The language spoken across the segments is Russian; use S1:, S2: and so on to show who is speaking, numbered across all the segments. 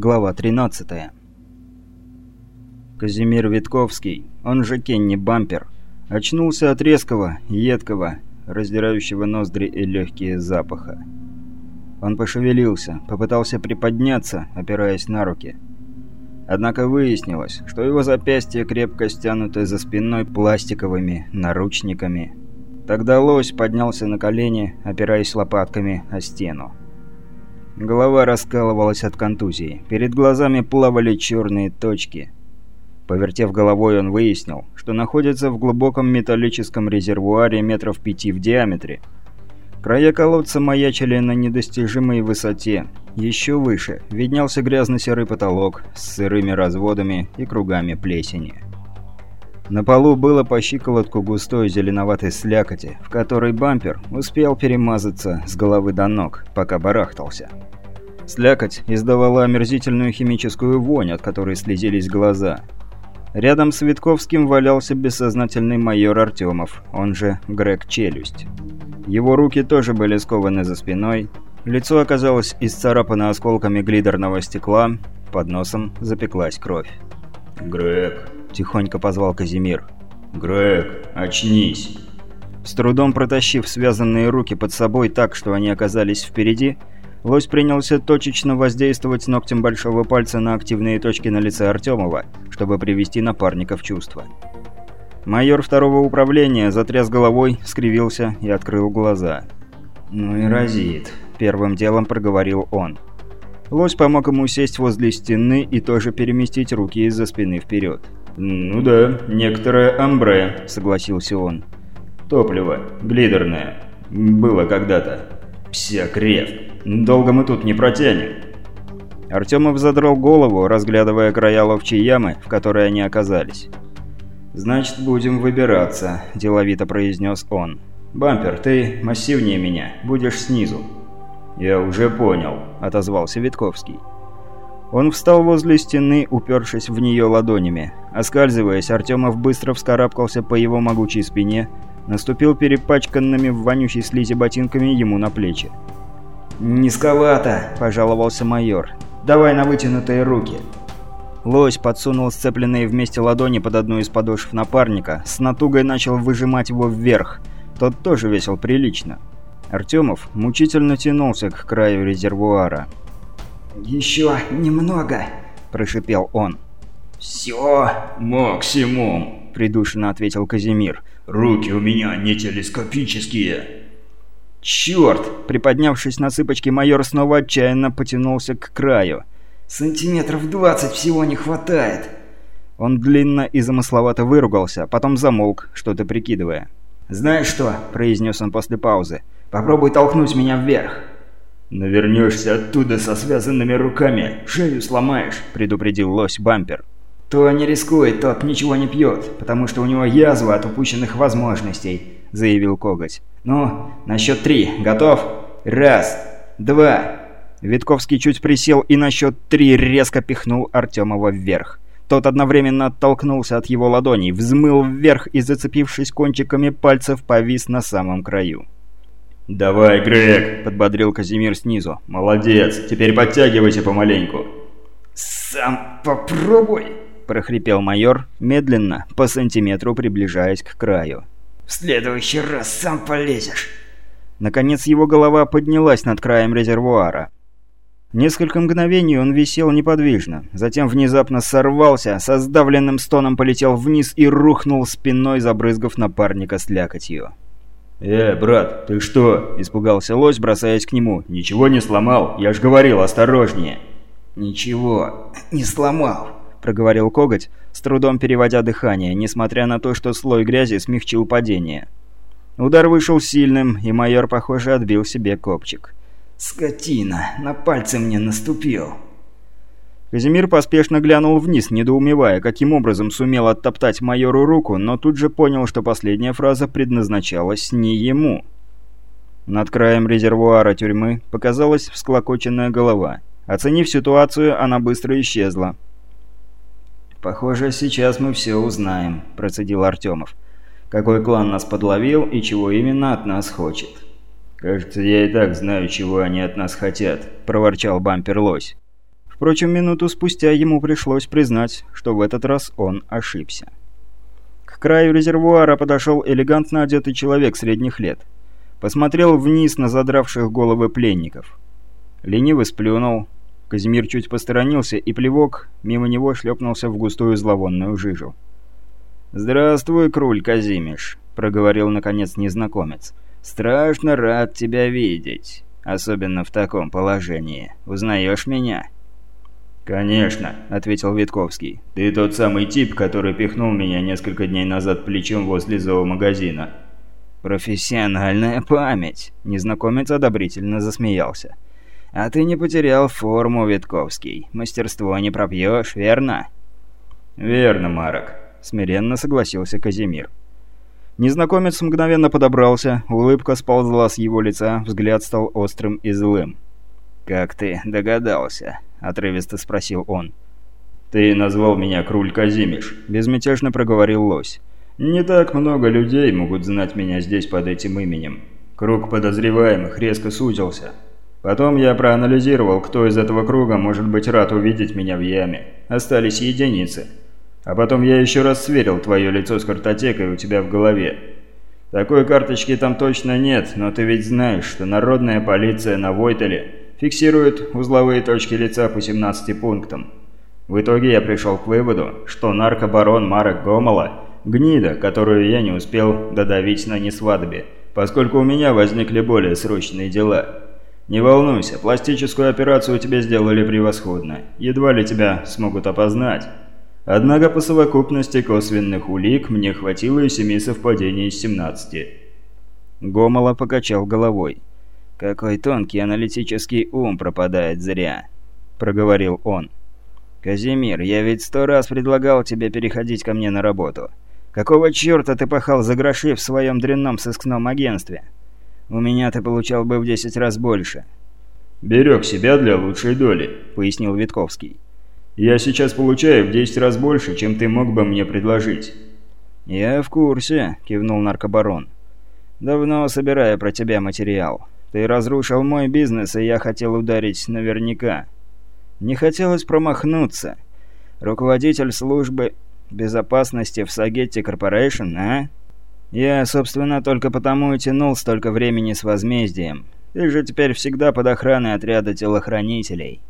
S1: Глава 13. Казимир Витковский, он же Кенни Бампер, очнулся от резкого, едкого, раздирающего ноздри и легкие запаха. Он пошевелился, попытался приподняться, опираясь на руки. Однако выяснилось, что его запястья крепко стянуты за спиной пластиковыми наручниками. Тогда лось поднялся на колени, опираясь лопатками о стену. Голова раскалывалась от контузии. Перед глазами плавали черные точки. Повертев головой, он выяснил, что находится в глубоком металлическом резервуаре метров пяти в диаметре. Края колодца маячили на недостижимой высоте. Еще выше виднелся грязно-серый потолок с сырыми разводами и кругами плесени. На полу было по щиколотку густой зеленоватой слякоти, в которой бампер успел перемазаться с головы до ног, пока барахтался. Слякоть издавала омерзительную химическую вонь, от которой слезились глаза. Рядом с Витковским валялся бессознательный майор Артемов, он же Грег Челюсть. Его руки тоже были скованы за спиной, лицо оказалось исцарапано осколками глидерного стекла, под носом запеклась кровь.
S2: «Грег!»
S1: – тихонько позвал Казимир.
S2: «Грег, очнись!»
S1: С трудом протащив связанные руки под собой так, что они оказались впереди, лось принялся точечно воздействовать ногтем большого пальца на активные точки на лице Артемова, чтобы привести напарника в чувство. Майор второго управления затряс головой, скривился и открыл глаза. «Ну и разит», — первым делом проговорил он. Лось помог ему сесть возле стены и тоже переместить руки из-за спины вперед.
S2: «Ну да, некоторое амбре», — согласился он. «Топливо, глидерное. Было когда-то. Вся крев. Долго мы тут не протянем».
S1: Артемов задрал голову, разглядывая края ловчей ямы, в которой они оказались. «Значит, будем выбираться», – деловито произнес он. «Бампер, ты массивнее меня, будешь снизу».
S2: «Я уже понял», –
S1: отозвался Витковский. Он встал возле стены, упершись в нее ладонями. Оскальзываясь, Артемов быстро вскарабкался по его могучей спине, наступил перепачканными в вонючей слизи ботинками ему на плечи.
S3: «Низковато», – пожаловался майор. «Давай на вытянутые руки».
S1: Лось подсунул сцепленные вместе ладони под одну из подошв напарника, с натугой начал выжимать его вверх. Тот тоже весил прилично. Артемов мучительно тянулся к краю резервуара.
S3: «Еще немного», – прошипел он.
S2: «Все, максимум», – придушенно ответил Казимир. «Руки у меня не телескопические».
S1: «Черт!» Приподнявшись на цыпочки, майор снова отчаянно потянулся к краю.
S3: «Сантиметров двадцать всего не хватает!»
S1: Он длинно и замысловато выругался, потом замолк, что-то прикидывая.
S3: «Знаешь что?» – произнес он после паузы. «Попробуй толкнуть меня вверх!»
S2: «Навернешься оттуда со связанными руками, шею сломаешь», – предупредил лось Бампер.
S3: «То не рискует, тот ничего не пьет, потому что у него язва от упущенных возможностей», – заявил Коготь. «Ну, на счет три. Готов? Раз, два...»
S1: Витковский чуть присел и на счет три резко пихнул Артемова вверх. Тот одновременно оттолкнулся от его ладоней, взмыл вверх и, зацепившись кончиками пальцев, повис на самом краю.
S2: «Давай, Грег!» – подбодрил Казимир снизу. «Молодец! Теперь подтягивайся помаленьку!»
S3: «Сам попробуй!» – прохрипел майор, медленно, по сантиметру приближаясь к краю. В следующий раз сам полезешь.
S1: Наконец его голова поднялась над краем резервуара. Несколько мгновений он висел неподвижно, затем внезапно сорвался, со сдавленным стоном полетел вниз и рухнул спиной, забрызгав напарника слякотью.
S2: «Э, брат, ты что?» – испугался лось, бросаясь к нему. «Ничего не сломал? Я ж говорил, осторожнее!»
S3: «Ничего, не сломал», –
S1: проговорил коготь, с трудом переводя дыхание, несмотря на то, что слой грязи смягчил падение. Удар вышел сильным, и майор, похоже, отбил себе копчик.
S3: «Скотина! На пальцы мне наступил!»
S1: Казимир поспешно глянул вниз, недоумевая, каким образом сумел оттоптать майору руку, но тут же понял, что последняя фраза предназначалась не ему. Над краем резервуара тюрьмы показалась всклокоченная голова. Оценив ситуацию, она быстро исчезла.
S3: «Похоже, сейчас мы все узнаем», – процедил Артемов. «Какой клан нас подловил и чего именно от нас хочет?»
S2: «Кажется, я и так знаю, чего они от нас хотят», – проворчал бампер Лось.
S1: «В Впрочем, минуту спустя ему пришлось признать, что в этот раз он ошибся. К краю резервуара подошел элегантно одетый человек средних лет. Посмотрел вниз на задравших головы пленников. Лениво сплюнул. Казимир чуть посторонился, и плевок мимо него шлепнулся в густую зловонную жижу. «Здравствуй, Круль Казимиш», — проговорил наконец незнакомец. «Страшно рад тебя видеть, особенно в таком положении. Узнаешь меня?»
S2: «Конечно», — ответил Витковский. «Ты тот самый тип, который пихнул меня несколько дней назад плечом возле зоомагазина».
S1: «Профессиональная память», — незнакомец одобрительно засмеялся. «А ты не потерял форму, Витковский. Мастерство не пропьешь, верно?»
S2: «Верно, Марок», — смиренно согласился Казимир.
S1: Незнакомец мгновенно подобрался, улыбка сползла с его лица, взгляд стал острым и злым. «Как ты догадался?» — отрывисто спросил он.
S2: «Ты назвал меня Круль Казимиш», — безмятежно проговорил лось. «Не так много людей могут знать меня здесь под этим именем. Круг подозреваемых резко сузился. Потом я проанализировал, кто из этого круга может быть рад увидеть меня в яме. Остались единицы. А потом я еще раз сверил твое лицо с картотекой у тебя в голове. Такой карточки там точно нет, но ты ведь знаешь, что народная полиция на Войтеле фиксирует узловые точки лица по 17 пунктам. В итоге я пришел к выводу, что наркобарон Марек Гомола – гнида, которую я не успел додавить на несвадьбе, поскольку у меня возникли более срочные дела. Не волнуйся, пластическую операцию у тебя сделали превосходно, едва ли тебя смогут опознать. Однако по совокупности косвенных улик мне хватило и семи совпадений из 17.
S1: Гомола покачал головой. «Какой тонкий аналитический ум пропадает зря», — проговорил он. «Казимир, я ведь сто раз предлагал тебе переходить ко мне на работу. Какого черта ты пахал за гроши в своем дрянном сыскном агентстве? У меня ты получал бы в десять раз больше».
S2: «Берег себя для лучшей доли», — пояснил Витковский. Я сейчас получаю в 10 раз больше, чем ты мог бы мне предложить».
S1: «Я в курсе», – кивнул наркобарон. «Давно собираю про тебя материал. Ты разрушил мой бизнес, и я хотел ударить наверняка. Не хотелось промахнуться. Руководитель службы безопасности в Сагетти Корпорейшн, а? Я, собственно, только потому и тянул столько времени с возмездием. Ты же теперь всегда под охраной отряда телохранителей».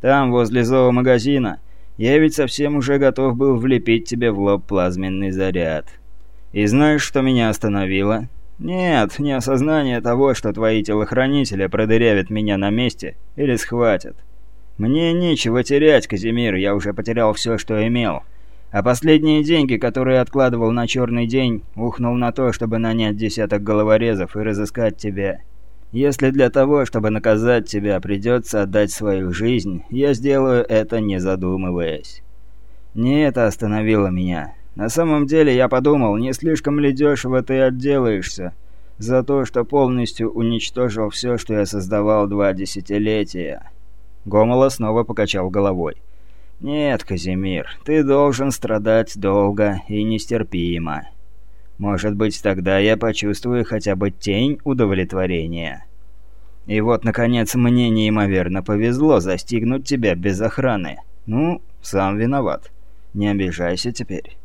S1: Там, возле зоомагазина, я ведь совсем уже готов был влепить тебе в лоб плазменный заряд. И знаешь, что меня остановило? Нет, не осознание того, что твои телохранители продырявят меня на месте или схватят. Мне нечего терять, Казимир, я уже потерял все, что имел. А последние деньги, которые откладывал на черный день, ухнул на то, чтобы нанять десяток головорезов и разыскать тебя. Если для того, чтобы наказать тебя, придется отдать свою жизнь, я сделаю это, не задумываясь. Не это остановило меня. На самом деле я подумал, не слишком ли дешево ты отделаешься за то, что полностью уничтожил все, что я создавал два десятилетия. Гомола снова покачал головой. «Нет, Казимир, ты должен страдать долго и нестерпимо. Может быть, тогда я почувствую хотя бы тень удовлетворения. И вот, наконец, мне неимоверно повезло застигнуть тебя без охраны. Ну, сам виноват. Не обижайся теперь.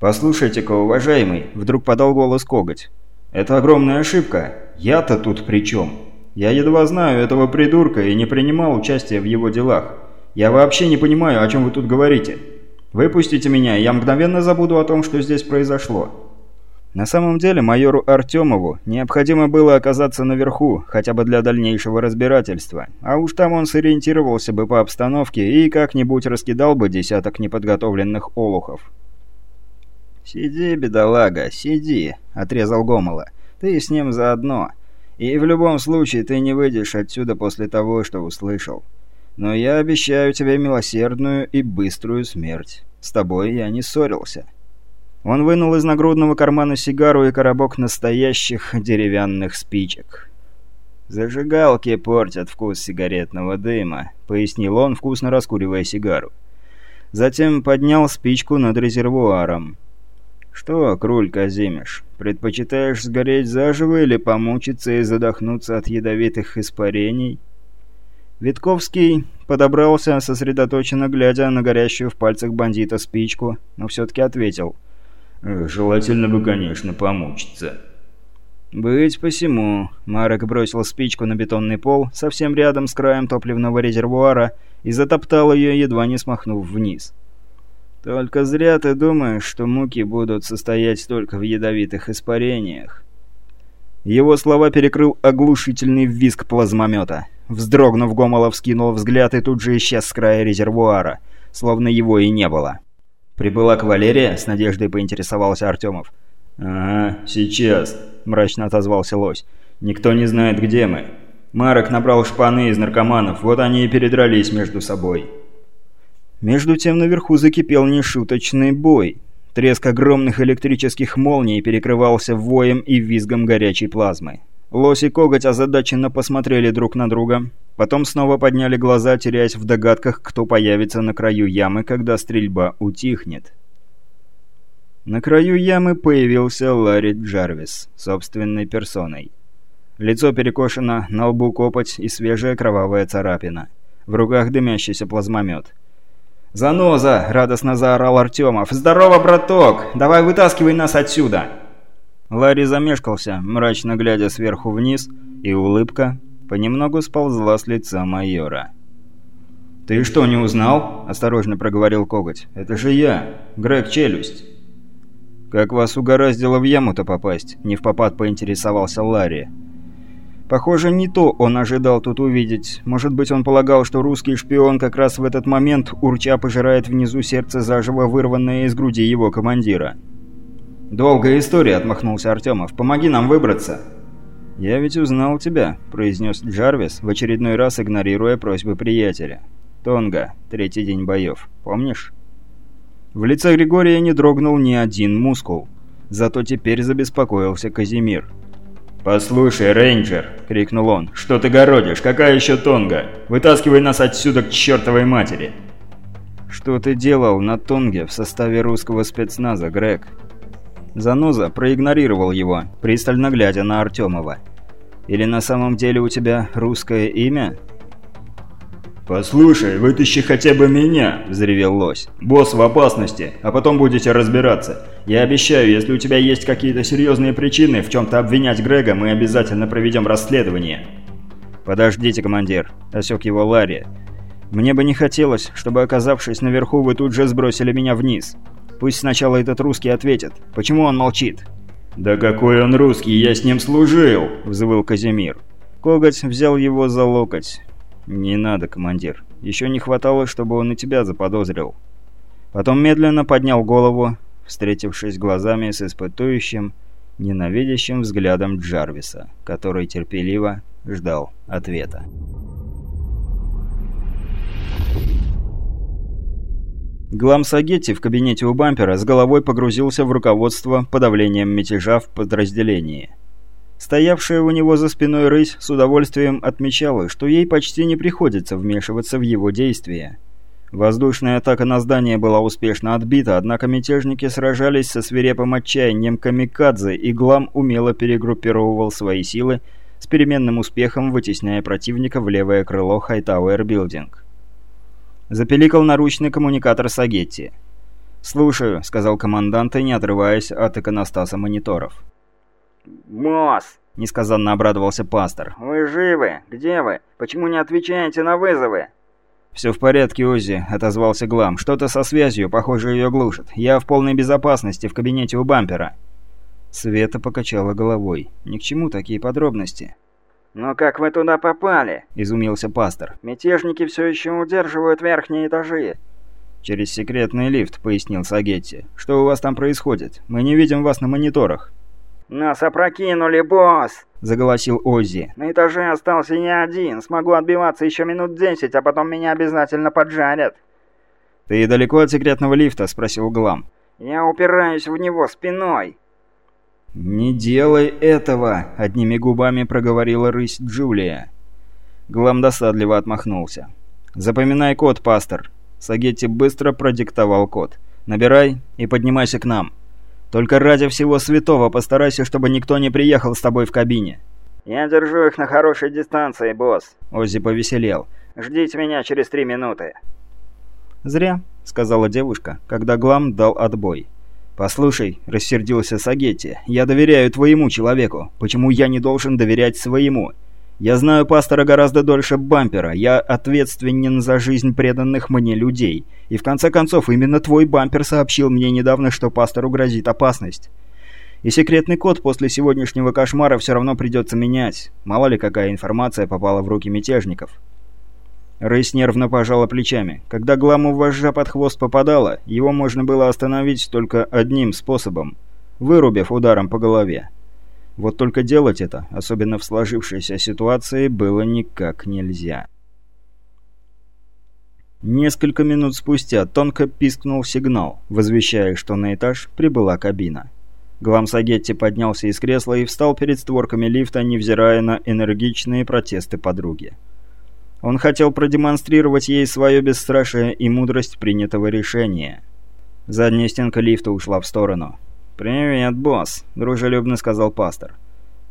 S2: «Послушайте-ка, уважаемый», — вдруг подал голос Коготь. «Это огромная ошибка. Я-то тут при чем? Я едва знаю этого придурка и не принимал участия в его делах. Я вообще не понимаю, о чем вы тут говорите. Выпустите меня, я мгновенно забуду о том, что здесь произошло».
S1: На самом деле майору Артемову необходимо было оказаться наверху, хотя бы для дальнейшего разбирательства, а уж там он сориентировался бы по обстановке и как-нибудь раскидал бы десяток неподготовленных олухов. «Сиди, бедолага, сиди», — отрезал Гомола. «Ты с ним заодно. И в любом случае ты не выйдешь отсюда после того, что услышал. Но я обещаю тебе милосердную и быструю смерть. С тобой я не ссорился». Он вынул из нагрудного кармана сигару и коробок настоящих деревянных спичек. «Зажигалки портят вкус сигаретного дыма», — пояснил он, вкусно раскуривая сигару. Затем поднял спичку над резервуаром. «Что, Круль Казимиш, предпочитаешь сгореть заживо или помучиться и задохнуться от ядовитых испарений?» Витковский подобрался, сосредоточенно глядя на горящую в пальцах бандита спичку, но все-таки ответил.
S2: «Э, «Желательно бы, конечно, помучиться».
S1: «Быть посему». Марек бросил спичку на бетонный пол, совсем рядом с краем топливного резервуара, и затоптал ее, едва не смахнув вниз. «Только зря ты думаешь, что муки будут состоять только в ядовитых испарениях». Его слова перекрыл оглушительный визг плазмомета. Вздрогнув, Гомолов скинул взгляд и тут же исчез с края резервуара, словно его и не было. «Прибыла кавалерия?» — с надеждой поинтересовался Артемов.
S2: «Ага, сейчас», — мрачно отозвался Лось. «Никто не знает, где мы. Марок набрал шпаны из наркоманов, вот они и передрались между собой».
S1: Между тем наверху закипел нешуточный бой. Треск огромных электрических молний перекрывался воем и визгом горячей плазмы. Лось и Коготь озадаченно посмотрели друг на друга, потом снова подняли глаза, теряясь в догадках, кто появится на краю ямы, когда стрельба утихнет. На краю ямы появился Ларри Джарвис, собственной персоной. Лицо перекошено, на лбу копоть и свежая кровавая царапина. В руках дымящийся плазмомет. «Заноза!» — радостно заорал Артемов. «Здорово, браток! Давай вытаскивай нас отсюда!» Ларри замешкался, мрачно глядя сверху вниз, и улыбка понемногу сползла с лица майора.
S2: «Ты что, не узнал?» – осторожно проговорил Коготь. «Это же я, Грег Челюсть».
S1: «Как вас угораздило в яму-то попасть?» – не в попад поинтересовался Ларри. Похоже, не то он ожидал тут увидеть. Может быть, он полагал, что русский шпион как раз в этот момент урча пожирает внизу сердце заживо вырванное из груди его командира.
S2: «Долгая история», — отмахнулся Артемов. «Помоги нам выбраться».
S1: «Я ведь узнал тебя», — произнес Джарвис, в очередной раз игнорируя просьбы приятеля. «Тонга, третий день боев. Помнишь?» В лице Григория не дрогнул ни один мускул. Зато теперь забеспокоился Казимир.
S2: «Послушай, рейнджер!» — крикнул он. «Что ты городишь? Какая еще Тонга? Вытаскивай нас отсюда к чертовой матери!»
S1: «Что ты делал на Тонге в составе русского спецназа, Грег?» Заноза проигнорировал его, пристально глядя на Артемова. «Или на самом деле у тебя русское имя?»
S2: «Послушай, вытащи хотя бы меня!» – взревел лось. «Босс в опасности, а потом будете разбираться. Я обещаю, если у тебя есть какие-то серьезные причины в чем-то обвинять Грега, мы обязательно проведем расследование».
S1: «Подождите, командир», – осек его Ларри. «Мне бы не хотелось, чтобы, оказавшись наверху, вы тут же сбросили меня вниз. Пусть сначала этот русский ответит. Почему он молчит?»
S2: «Да какой он русский, я с ним служил!» – взвыл Казимир.
S1: Коготь взял его за локоть. «Не надо, командир. Еще не хватало, чтобы он и тебя заподозрил». Потом медленно поднял голову, встретившись глазами с испытующим, ненавидящим взглядом Джарвиса, который терпеливо ждал ответа. Глам Сагетти в кабинете у бампера с головой погрузился в руководство подавлением мятежа в подразделении. Стоявшая у него за спиной рысь с удовольствием отмечала, что ей почти не приходится вмешиваться в его действия. Воздушная атака на здание была успешно отбита, однако мятежники сражались со свирепым отчаянием камикадзе, и Глам умело перегруппировывал свои силы, с переменным успехом вытесняя противника в левое крыло Хайтауэр Билдинг. Запеликал наручный коммуникатор Сагетти. «Слушаю», — сказал командант, не отрываясь от иконостаса мониторов.
S4: «Босс!» — несказанно обрадовался пастор. «Вы живы? Где вы? Почему не отвечаете на вызовы?»
S1: «Все в порядке, Оззи», — отозвался Глам. «Что-то со связью, похоже, ее глушит. Я в полной безопасности, в кабинете у бампера». Света покачала головой. «Ни к чему такие подробности».
S4: «Но как вы туда попали?»
S1: – изумился пастор.
S4: «Мятежники все еще удерживают верхние этажи».
S1: «Через секретный лифт», – пояснил Сагетти. «Что у вас там происходит? Мы не видим вас на мониторах».
S4: «Нас опрокинули, босс!»
S1: – заголосил Оззи.
S4: «На этаже остался я один. Смогу отбиваться еще минут десять, а потом меня обязательно поджарят».
S1: «Ты далеко от секретного лифта?» – спросил Глам.
S4: «Я упираюсь в него спиной».
S1: «Не делай этого!» — одними губами проговорила рысь Джулия. Глам досадливо отмахнулся. «Запоминай код, пастор!» Сагетти быстро продиктовал код. «Набирай и поднимайся к нам. Только ради всего святого постарайся, чтобы никто не приехал с тобой в кабине».
S4: «Я держу их на хорошей дистанции, босс».
S1: Оззи повеселел.
S4: Ждите меня через три минуты».
S1: «Зря», — сказала девушка, когда Глам дал отбой. «Послушай», — рассердился Сагетти, — «я доверяю твоему человеку. Почему я не должен доверять своему? Я знаю пастора гораздо дольше бампера. Я ответственен за жизнь преданных мне людей. И в конце концов, именно твой бампер сообщил мне недавно, что пастору грозит опасность. И секретный код после сегодняшнего кошмара все равно придется менять. Мало ли какая информация попала в руки мятежников. Рейс нервно пожала плечами. Когда гламу вожжа под хвост попадала, его можно было остановить только одним способом – вырубив ударом по голове. Вот только делать это, особенно в сложившейся ситуации, было никак нельзя. Несколько минут спустя тонко пискнул сигнал, возвещая, что на этаж прибыла кабина. Глам Сагетти поднялся из кресла и встал перед створками лифта, невзирая на энергичные протесты подруги. Он хотел продемонстрировать ей свое бесстрашие и мудрость принятого решения. Задняя стенка лифта ушла в сторону. «Привет, босс», — дружелюбно сказал пастор.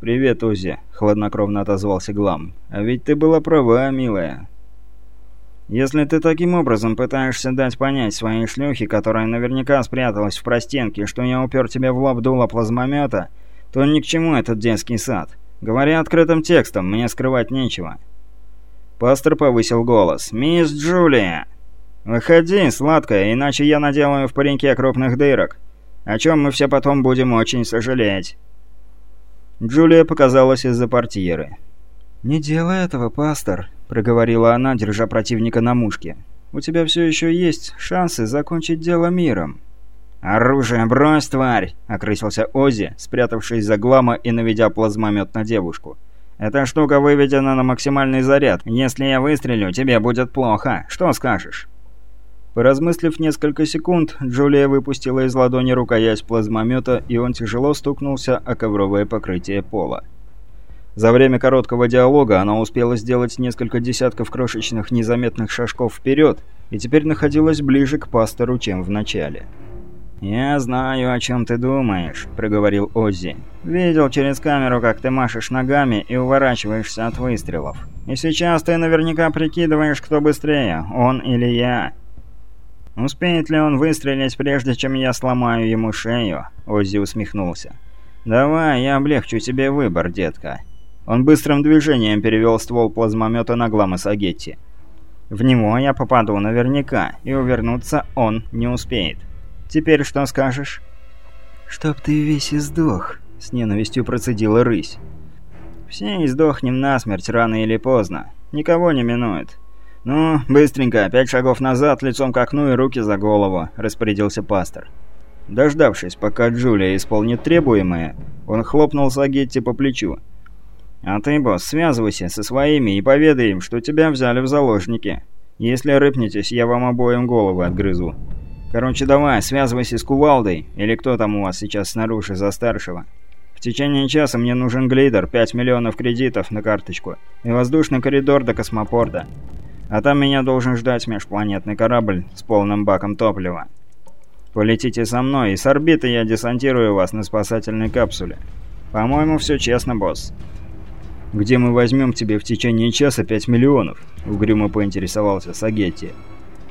S1: «Привет, Узи», — хладнокровно отозвался Глам. «А ведь ты была права, милая. Если ты таким образом пытаешься дать понять своей шлюхе, которая наверняка спряталась в простенке, что я упер тебе в лоб дуло плазмомета, то ни к чему этот детский сад. Говоря открытым текстом, мне скрывать нечего». Пастор повысил голос. «Мисс Джулия!» «Выходи, сладкая, иначе я наделаю в пареньке крупных дырок, о чем мы все потом будем очень сожалеть». Джулия показалась из-за портьеры. «Не делай этого, пастор», — проговорила она, держа противника на мушке. «У тебя все еще есть шансы закончить дело миром». «Оружие брось, тварь!» — окрысился Ози, спрятавшись за глама и наведя плазмомет на девушку. «Эта штука выведена на максимальный заряд. Если я выстрелю, тебе будет плохо. Что скажешь?» Поразмыслив несколько секунд, Джулия выпустила из ладони рукоять плазмомета, и он тяжело стукнулся о ковровое покрытие пола. За время короткого диалога она успела сделать несколько десятков крошечных незаметных шажков вперед и теперь находилась ближе к пастору, чем в начале. «Я знаю, о чем ты думаешь», — проговорил Оззи. «Видел через камеру, как ты машешь ногами и уворачиваешься от выстрелов. И сейчас ты наверняка прикидываешь, кто быстрее, он или я». «Успеет ли он выстрелить, прежде чем я сломаю ему шею?» Оззи усмехнулся. «Давай, я облегчу тебе выбор, детка. Он быстрым движением перевел ствол плазмомета на Глама Сагетти. В него я попаду наверняка, и увернуться он не успеет. Теперь что скажешь?» «Чтоб ты весь издох», — с ненавистью процедила рысь. «Все издохнем насмерть рано или поздно. Никого не минует. «Ну, быстренько, пять шагов назад, лицом к окну и руки за голову», — распорядился пастор. Дождавшись, пока Джулия исполнит требуемое, он хлопнул Сагетти по плечу. «А ты, босс, связывайся со своими и поведай им, что тебя взяли в заложники. Если рыпнетесь, я вам обоим головы отгрызу. Короче, давай, связывайся с Кувалдой, или кто там у вас сейчас снаружи за старшего. В течение часа мне нужен глидер, 5 миллионов кредитов на карточку и воздушный коридор до космопорта. А там меня должен ждать межпланетный корабль с полным баком топлива. Полетите со мной, и с орбиты я десантирую вас на спасательной капсуле. По-моему, все честно, босс. «Где мы возьмем тебе в течение часа 5 миллионов?» — угрюмо поинтересовался Сагетти.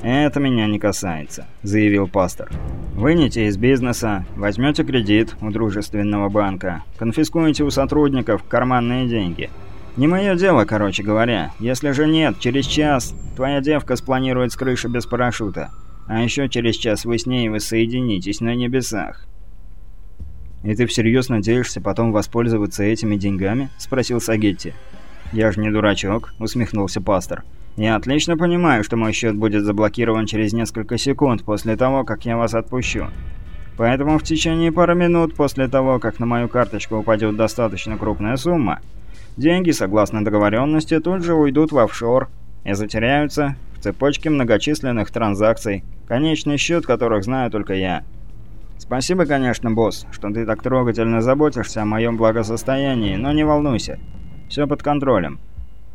S1: «Это меня не касается», — заявил пастор. «Вынете из бизнеса, возьмете кредит у дружественного банка, конфискуете у сотрудников карманные деньги. Не мое дело, короче говоря. Если же нет, через час твоя девка спланирует с крыши без парашюта. А еще через час вы с ней воссоединитесь на небесах. «И ты всерьез надеешься потом воспользоваться этими деньгами?» – спросил Сагетти. «Я же не дурачок», – усмехнулся пастор. «Я отлично понимаю, что мой счет будет заблокирован через несколько секунд после того, как я вас отпущу. Поэтому в течение пары минут после того, как на мою карточку упадет достаточно крупная сумма, деньги, согласно договоренности, тут же уйдут в офшор и затеряются в цепочке многочисленных транзакций, конечный счет которых знаю только я». «Спасибо, конечно, босс, что ты так трогательно заботишься о моем благосостоянии, но не волнуйся. Все под контролем.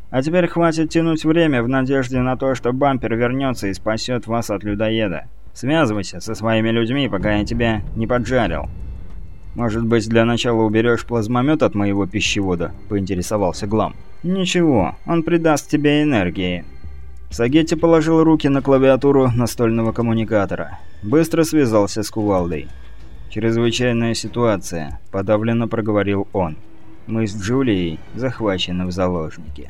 S1: А теперь хватит тянуть время в надежде на то, что бампер вернется и спасет вас от людоеда. Связывайся со своими людьми, пока я тебя не поджарил». «Может быть, для начала уберешь плазмомет от моего пищевода?» – поинтересовался Глам. «Ничего, он придаст тебе энергии». Сагетти положил руки на клавиатуру настольного коммуникатора. Быстро связался с кувалдой. «Чрезвычайная ситуация», — подавленно проговорил он. «Мы с Джулией захвачены в заложники».